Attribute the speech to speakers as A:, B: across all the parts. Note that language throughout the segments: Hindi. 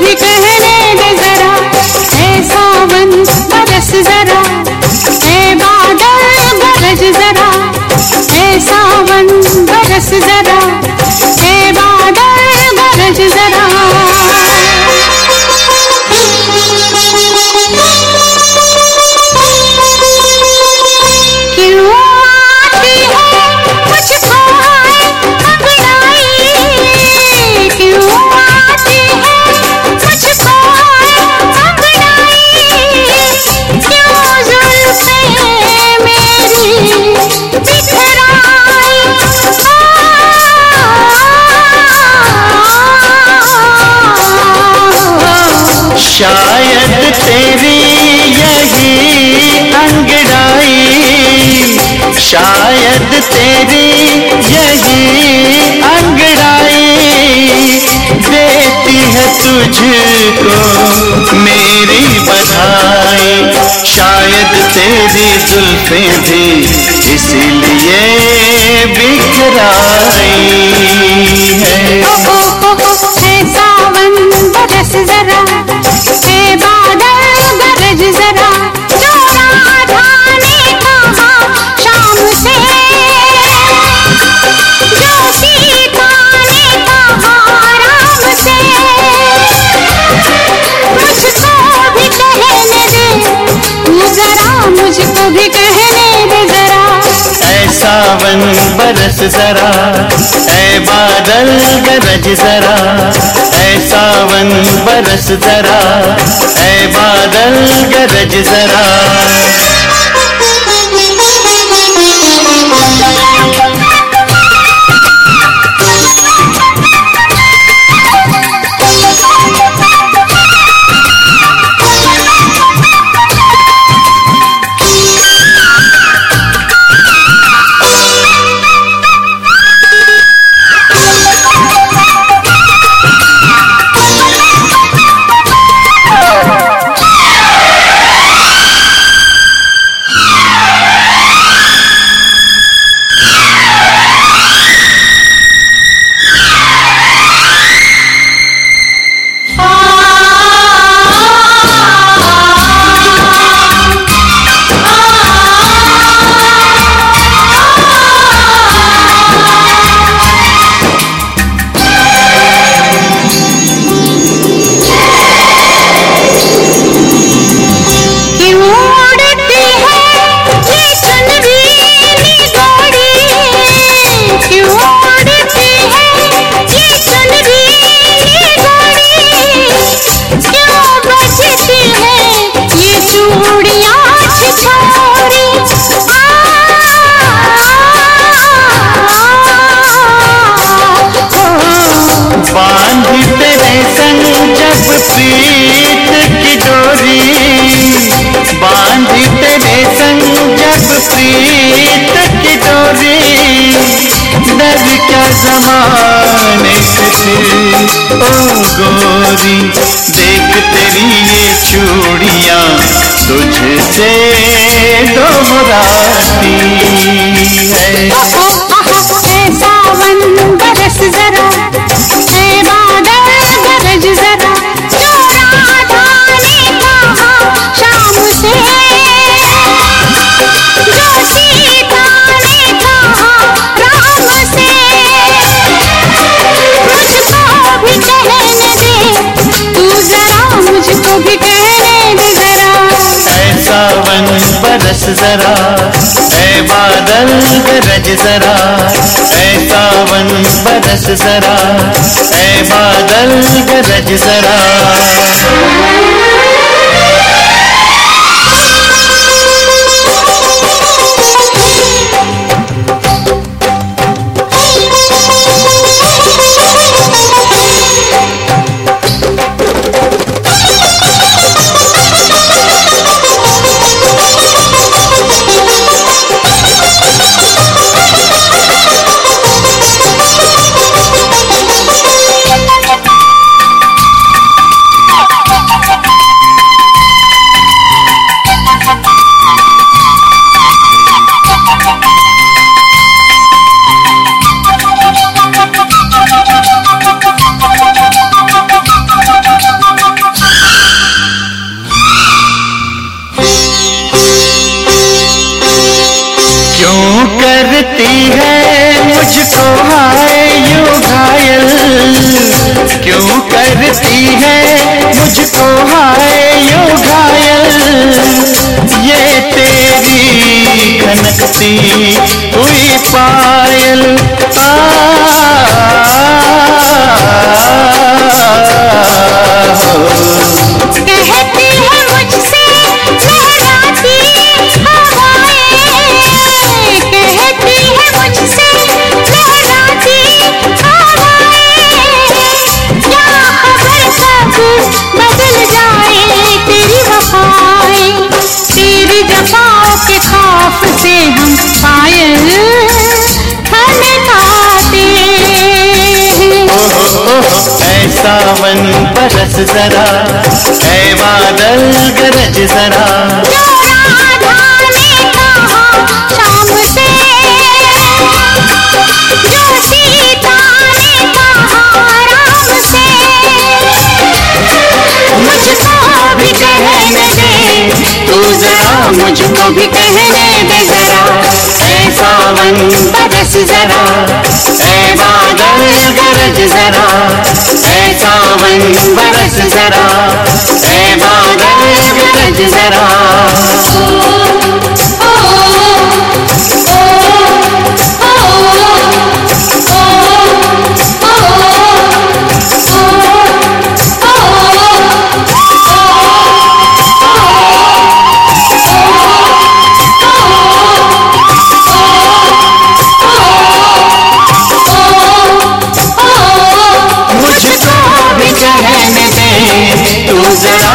A: भी कहने दे जरा ऐसा बरस जरा।
B: तेरी यही अंगड़ाई देती है तुझको। मेरी बधाई शायद तेरी जुल्फें भी इसीलिए
A: भी कहने दे जरा।
B: ऐ सावन बरस जरा। ऐ बादल गरज जरा। ऐ सावन बरस जरा। ऐ बादल गरज जरा। प्रीत की डोरी बाँध तेरे संग जब प्रीत की डोरी। डर क्या जमाने ओ गोरी, देख तेरी ये चूड़ियाँ, तुझसे दो मुराती है।
A: बरस जरा। ऐ बादल गरज जरा।
B: ऐ सावन बरस जरा। ऐ बादल गरज जरा। मुझको हाय यू घायल। क्यों करती है मुझको हाय यू घायल? ये तेरी खनकती हुई पायल। आ,
A: कहती है मुझसे से हम पायल खनकाते
B: ऐ सावन बरस जरा ऐ बादल गरज जरा।
A: जो राधा ने कहा शाम से जो सीता ने कहा राम से। मुझको भी कहने सावन बरस जरा ऐ बादल गरज जरा ऐ सावन बरस जरा ऐ बादल गरज जरा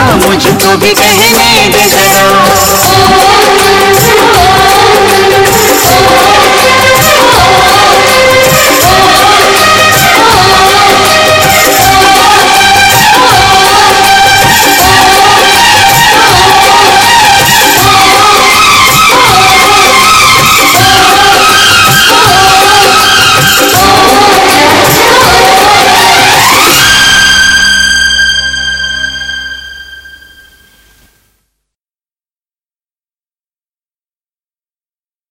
A: मुझको भी कहने दे जरा।